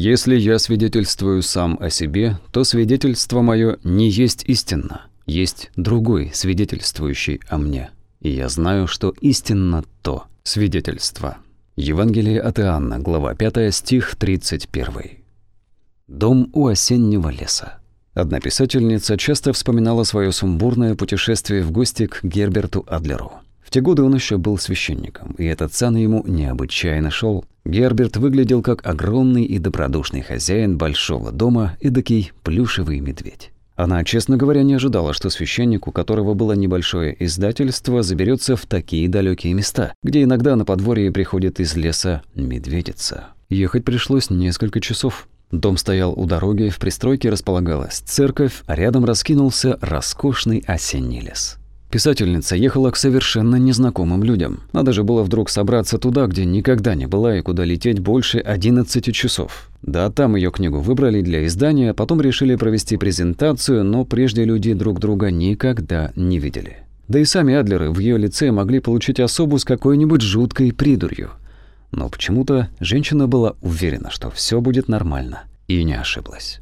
Если я свидетельствую сам о себе, то свидетельство мое не есть истинно, есть другой, свидетельствующий о мне. И я знаю, что истинно то свидетельство. Евангелие от Иоанна, глава 5, стих 31. Дом у осеннего леса. Одна писательница часто вспоминала свое сумбурное путешествие в гости к Герберту Адлеру. В те годы он еще был священником, и этот сан ему необычайно шел. Герберт выглядел как огромный и добродушный хозяин большого дома, эдакий плюшевый медведь. Она, честно говоря, не ожидала, что священник, у которого было небольшое издательство, заберется в такие далекие места, где иногда на подворье приходит из леса медведица. Ехать пришлось несколько часов. Дом стоял у дороги, в пристройке располагалась церковь, а рядом раскинулся роскошный осенний лес. Писательница ехала к совершенно незнакомым людям. Надо же было вдруг собраться туда, где никогда не была и куда лететь больше 11 часов. Да, там ее книгу выбрали для издания, потом решили провести презентацию, но прежде люди друг друга никогда не видели. Да и сами Адлеры в ее лице могли получить особу с какой-нибудь жуткой придурью. Но почему-то женщина была уверена, что все будет нормально, и не ошиблась.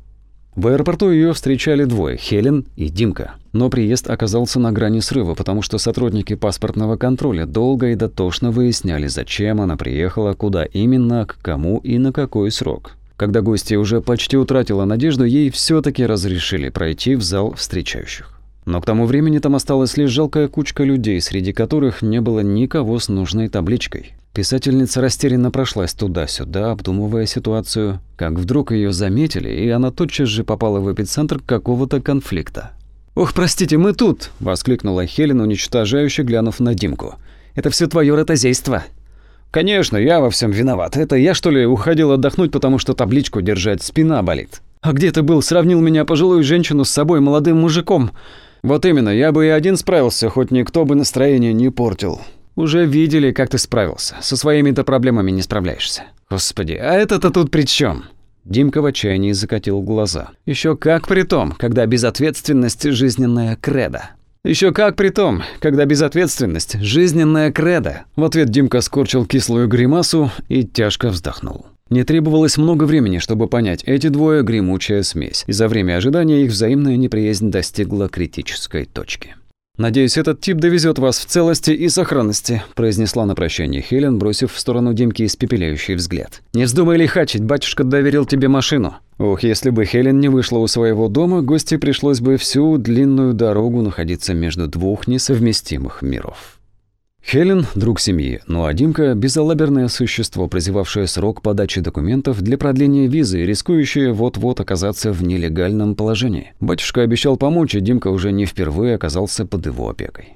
В аэропорту ее встречали двое – Хелен и Димка. Но приезд оказался на грани срыва, потому что сотрудники паспортного контроля долго и дотошно выясняли, зачем она приехала, куда именно, к кому и на какой срок. Когда гостья уже почти утратила надежду, ей все таки разрешили пройти в зал встречающих. Но к тому времени там осталась лишь жалкая кучка людей, среди которых не было никого с нужной табличкой. Писательница растерянно прошлась туда-сюда, обдумывая ситуацию, как вдруг ее заметили, и она тотчас же попала в эпицентр какого-то конфликта. «Ох, простите, мы тут!» – воскликнула Хелен, уничтожающе глянув на Димку. «Это все твое ротозейство!» «Конечно, я во всем виноват. Это я, что ли, уходил отдохнуть, потому что табличку держать спина болит?» «А где ты был? Сравнил меня пожилую женщину с собой молодым мужиком?» «Вот именно, я бы и один справился, хоть никто бы настроение не портил. Уже видели, как ты справился. Со своими-то проблемами не справляешься. Господи, а это-то тут при чем? Димка в отчаянии закатил глаза. Еще как при том, когда безответственность – жизненная кредо. Еще как при том, когда безответственность – жизненная кредо. В ответ Димка скорчил кислую гримасу и тяжко вздохнул. Не требовалось много времени, чтобы понять, эти двое – гремучая смесь, и за время ожидания их взаимная неприязнь достигла критической точки. «Надеюсь, этот тип довезет вас в целости и сохранности», – произнесла на прощание Хелен, бросив в сторону Димки испепеляющий взгляд. «Не вздумай лихачить, батюшка доверил тебе машину». Ох, если бы Хелен не вышла у своего дома, гости пришлось бы всю длинную дорогу находиться между двух несовместимых миров. Хелен – друг семьи, ну а Димка – безалаберное существо, прозевавшее срок подачи документов для продления визы рискующее вот-вот оказаться в нелегальном положении. Батюшка обещал помочь, и Димка уже не впервые оказался под его опекой.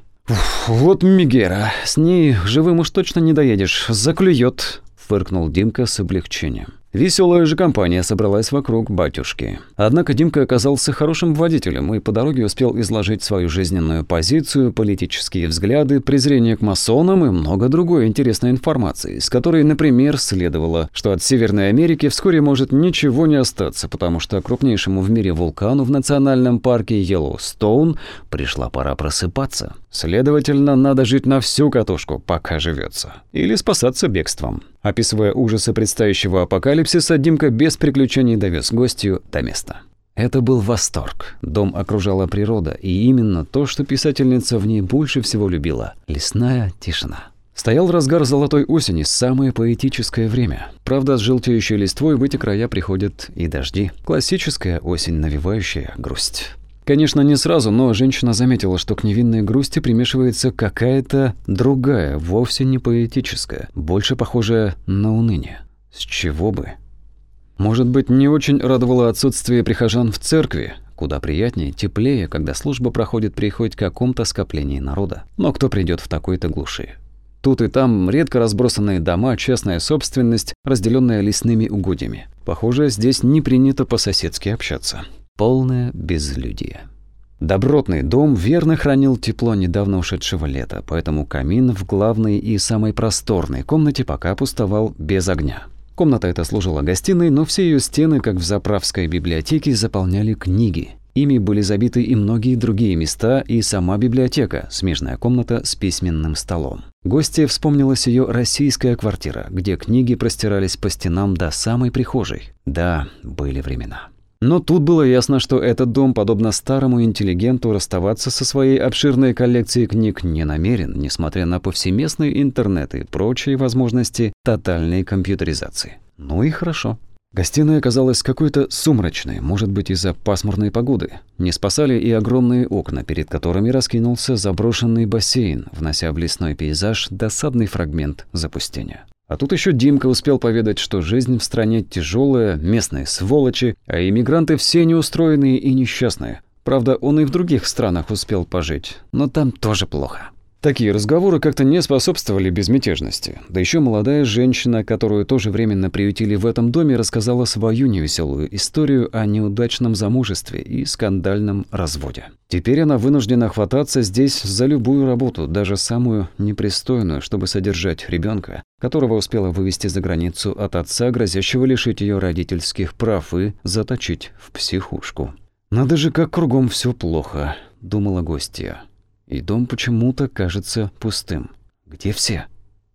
«Вот Мигера, с ней живым уж точно не доедешь, заклюет», – фыркнул Димка с облегчением. Веселая же компания собралась вокруг батюшки. Однако Димка оказался хорошим водителем и по дороге успел изложить свою жизненную позицию, политические взгляды, презрение к масонам и много другой интересной информации, с которой, например, следовало, что от Северной Америки вскоре может ничего не остаться, потому что крупнейшему в мире вулкану в национальном парке Йеллоустоун пришла пора просыпаться. Следовательно, надо жить на всю катушку, пока живется. Или спасаться бегством. Описывая ужасы предстоящего апокалипсиса, Димка без приключений довез гостью до места. Это был восторг. Дом окружала природа, и именно то, что писательница в ней больше всего любила – лесная тишина. Стоял разгар золотой осени, самое поэтическое время. Правда, с желтеющей листвой в эти края приходят и дожди. Классическая осень, навевающая грусть. Конечно, не сразу, но женщина заметила, что к невинной грусти примешивается какая-то другая, вовсе не поэтическая, больше похожая на уныние. С чего бы? Может быть, не очень радовало отсутствие прихожан в церкви, куда приятнее, теплее, когда служба проходит при хоть каком-то скоплении народа. Но кто придет в такой-то глуши? Тут и там редко разбросанные дома, частная собственность, разделенная лесными угодьями. Похоже, здесь не принято по-соседски общаться полное безлюдие. Добротный дом верно хранил тепло недавно ушедшего лета, поэтому камин в главной и самой просторной комнате пока пустовал без огня. Комната эта служила гостиной, но все ее стены, как в заправской библиотеке, заполняли книги. Ими были забиты и многие другие места, и сама библиотека, смежная комната с письменным столом. Гостья вспомнилась ее российская квартира, где книги простирались по стенам до самой прихожей. Да, были времена. Но тут было ясно, что этот дом, подобно старому интеллигенту, расставаться со своей обширной коллекцией книг не намерен, несмотря на повсеместный интернет и прочие возможности тотальной компьютеризации. Ну и хорошо. Гостиная оказалась какой-то сумрачной, может быть, из-за пасмурной погоды. Не спасали и огромные окна, перед которыми раскинулся заброшенный бассейн, внося в лесной пейзаж досадный фрагмент запустения. А тут еще Димка успел поведать, что жизнь в стране тяжелая, местные сволочи, а иммигранты все неустроенные и несчастные. Правда, он и в других странах успел пожить, но там тоже плохо. Такие разговоры как-то не способствовали безмятежности. Да еще молодая женщина, которую тоже временно приютили в этом доме, рассказала свою невеселую историю о неудачном замужестве и скандальном разводе. Теперь она вынуждена хвататься здесь за любую работу, даже самую непристойную, чтобы содержать ребенка, которого успела вывести за границу от отца, грозящего лишить ее родительских прав и заточить в психушку. «Надо же, как кругом все плохо», — думала гостья и дом почему-то кажется пустым. Где все?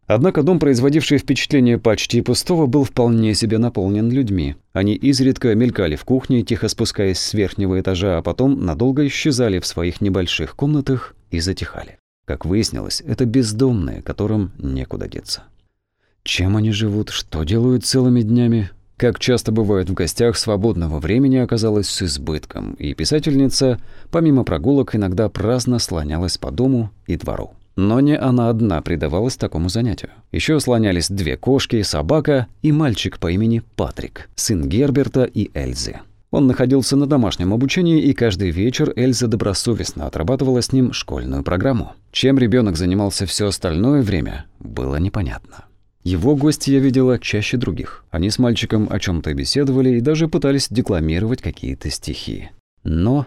Однако дом, производивший впечатление почти пустого, был вполне себе наполнен людьми. Они изредка мелькали в кухне, тихо спускаясь с верхнего этажа, а потом надолго исчезали в своих небольших комнатах и затихали. Как выяснилось, это бездомные, которым некуда деться. Чем они живут, что делают целыми днями, как часто бывает в гостях, свободного времени оказалось с избытком, и писательница, помимо прогулок, иногда праздно слонялась по дому и двору. Но не она одна предавалась такому занятию. Еще слонялись две кошки, собака и мальчик по имени Патрик, сын Герберта и Эльзы. Он находился на домашнем обучении, и каждый вечер Эльза добросовестно отрабатывала с ним школьную программу. Чем ребенок занимался все остальное время, было непонятно. Его гости я видела чаще других. Они с мальчиком о чем то беседовали и даже пытались декламировать какие-то стихи. Но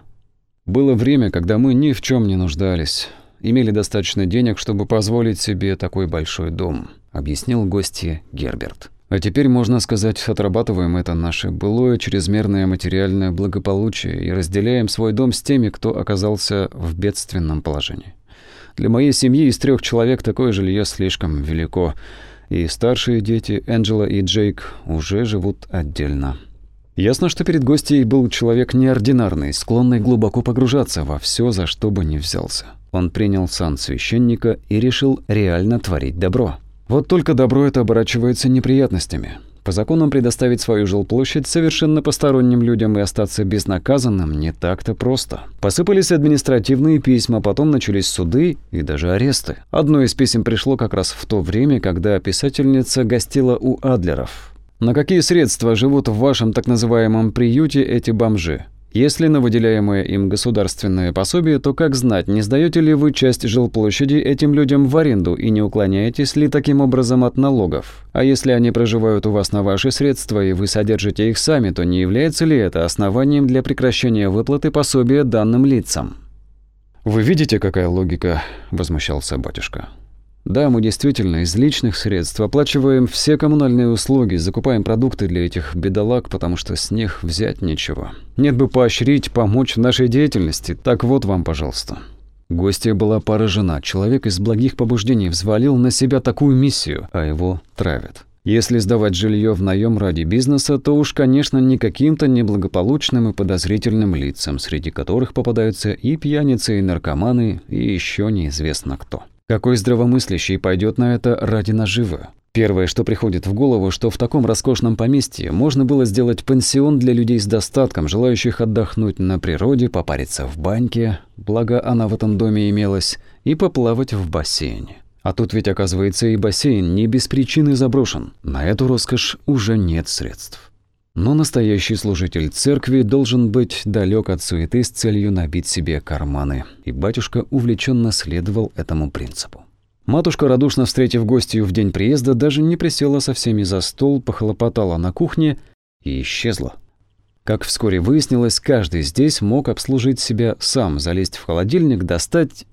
было время, когда мы ни в чем не нуждались, имели достаточно денег, чтобы позволить себе такой большой дом, объяснил гости Герберт. А теперь, можно сказать, отрабатываем это наше былое чрезмерное материальное благополучие и разделяем свой дом с теми, кто оказался в бедственном положении. Для моей семьи из трех человек такое жилье слишком велико, и старшие дети, Энджела и Джейк, уже живут отдельно. Ясно, что перед гостьей был человек неординарный, склонный глубоко погружаться во все, за что бы ни взялся. Он принял сан священника и решил реально творить добро. Вот только добро это оборачивается неприятностями. По законам предоставить свою жилплощадь совершенно посторонним людям и остаться безнаказанным не так-то просто. Посыпались административные письма, потом начались суды и даже аресты. Одно из писем пришло как раз в то время, когда писательница гостила у Адлеров. На какие средства живут в вашем так называемом приюте эти бомжи? Если на выделяемое им государственное пособие, то как знать, не сдаете ли вы часть жилплощади этим людям в аренду и не уклоняетесь ли таким образом от налогов? А если они проживают у вас на ваши средства и вы содержите их сами, то не является ли это основанием для прекращения выплаты пособия данным лицам? «Вы видите, какая логика?» – возмущался батюшка. Да, мы действительно из личных средств оплачиваем все коммунальные услуги, закупаем продукты для этих бедолаг, потому что с них взять нечего. Нет бы поощрить, помочь в нашей деятельности. Так вот вам, пожалуйста. Гостья была поражена. Человек из благих побуждений взвалил на себя такую миссию, а его травят. Если сдавать жилье в наем ради бизнеса, то уж, конечно, не каким-то неблагополучным и подозрительным лицам, среди которых попадаются и пьяницы, и наркоманы, и еще неизвестно кто. Какой здравомыслящий пойдет на это ради наживы? Первое, что приходит в голову, что в таком роскошном поместье можно было сделать пансион для людей с достатком, желающих отдохнуть на природе, попариться в баньке, благо она в этом доме имелась, и поплавать в бассейне. А тут ведь оказывается и бассейн не без причины заброшен. На эту роскошь уже нет средств. Но настоящий служитель церкви должен быть далек от суеты с целью набить себе карманы, и батюшка увлеченно следовал этому принципу. Матушка, радушно встретив гостью в день приезда, даже не присела со всеми за стол, похлопотала на кухне и исчезла. Как вскоре выяснилось, каждый здесь мог обслужить себя сам, залезть в холодильник, достать...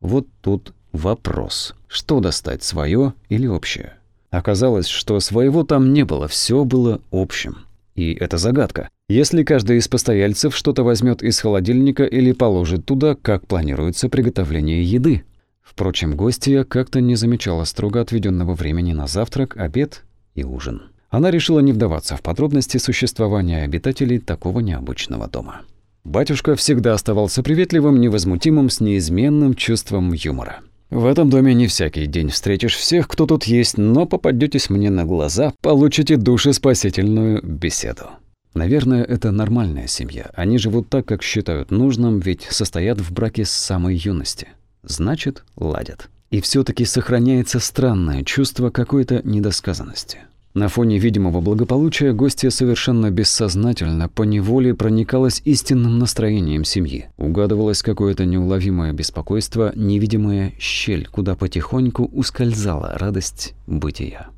Вот тут вопрос. Что достать, свое или общее? Оказалось, что своего там не было, все было общим. И это загадка. Если каждый из постояльцев что-то возьмет из холодильника или положит туда, как планируется приготовление еды. Впрочем, гостья как-то не замечала строго отведенного времени на завтрак, обед и ужин. Она решила не вдаваться в подробности существования обитателей такого необычного дома. Батюшка всегда оставался приветливым, невозмутимым, с неизменным чувством юмора. В этом доме не всякий день встретишь всех, кто тут есть, но попадетесь мне на глаза, получите душеспасительную беседу. Наверное, это нормальная семья. Они живут так, как считают нужным, ведь состоят в браке с самой юности. Значит, ладят. И все таки сохраняется странное чувство какой-то недосказанности. На фоне видимого благополучия гостья совершенно бессознательно по неволе проникалась истинным настроением семьи. Угадывалось какое-то неуловимое беспокойство, невидимая щель, куда потихоньку ускользала радость бытия.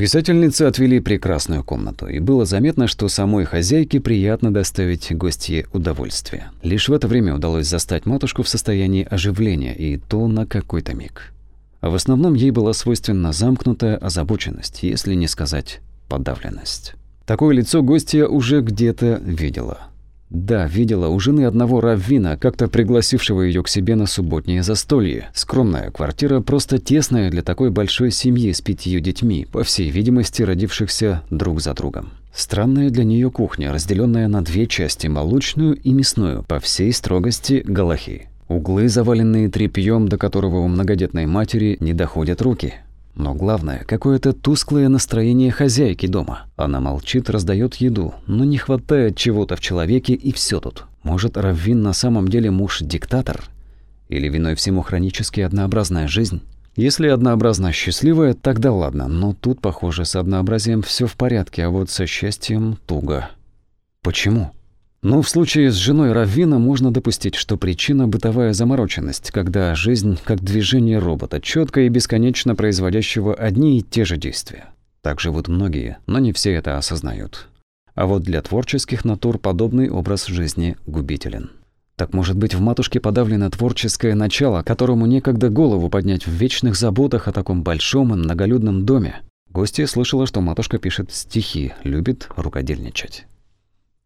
Писательницы отвели прекрасную комнату, и было заметно, что самой хозяйке приятно доставить гостье удовольствие. Лишь в это время удалось застать матушку в состоянии оживления, и то на какой-то миг. А в основном ей была свойственна замкнутая озабоченность, если не сказать подавленность. Такое лицо гостья уже где-то видела. Да, видела у жены одного раввина, как-то пригласившего ее к себе на субботнее застолье. Скромная квартира, просто тесная для такой большой семьи с пятью детьми, по всей видимости, родившихся друг за другом. Странная для нее кухня, разделенная на две части, молочную и мясную, по всей строгости Галахи. Углы, заваленные тряпьем, до которого у многодетной матери не доходят руки. Но главное, какое-то тусклое настроение хозяйки дома. Она молчит, раздает еду, но не хватает чего-то в человеке, и все тут. Может, Раввин на самом деле муж-диктатор? Или виной всему хронически однообразная жизнь? Если однообразно счастливая, тогда ладно, но тут, похоже, с однообразием все в порядке, а вот со счастьем туго. Почему? Но в случае с женой Раввина можно допустить, что причина – бытовая замороченность, когда жизнь как движение робота, четко и бесконечно производящего одни и те же действия. Так живут многие, но не все это осознают. А вот для творческих натур подобный образ жизни губителен. Так может быть в матушке подавлено творческое начало, которому некогда голову поднять в вечных заботах о таком большом и многолюдном доме? Гостья слышала, что матушка пишет стихи, любит рукодельничать.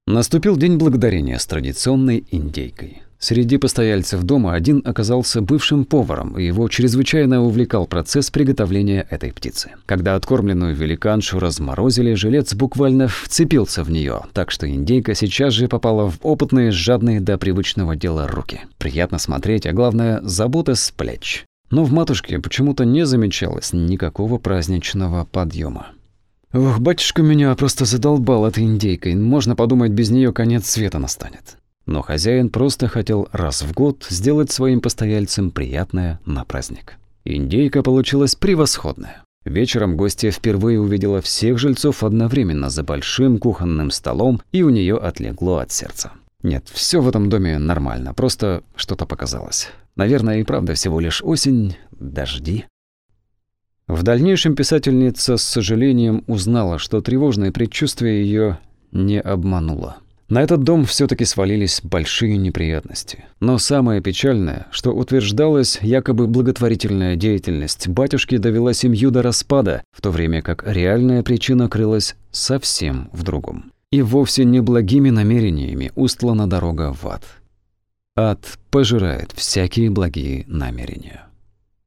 Наступил день благодарения с традиционной индейкой. Среди постояльцев дома один оказался бывшим поваром, и его чрезвычайно увлекал процесс приготовления этой птицы. Когда откормленную великаншу разморозили, жилец буквально вцепился в нее, так что индейка сейчас же попала в опытные, жадные до привычного дела руки. Приятно смотреть, а главное, забота с плеч. Но в матушке почему-то не замечалось никакого праздничного подъема. Ох, батюшка меня просто задолбал этой индейкой. Можно подумать, без нее конец света настанет. Но хозяин просто хотел раз в год сделать своим постояльцам приятное на праздник. Индейка получилась превосходная. Вечером гостья впервые увидела всех жильцов одновременно за большим кухонным столом, и у нее отлегло от сердца. Нет, все в этом доме нормально, просто что-то показалось. Наверное, и правда всего лишь осень, дожди. В дальнейшем писательница с сожалением узнала, что тревожное предчувствие ее не обмануло. На этот дом все таки свалились большие неприятности. Но самое печальное, что утверждалась якобы благотворительная деятельность батюшки довела семью до распада, в то время как реальная причина крылась совсем в другом. И вовсе не благими намерениями устлана дорога в ад. Ад пожирает всякие благие намерения.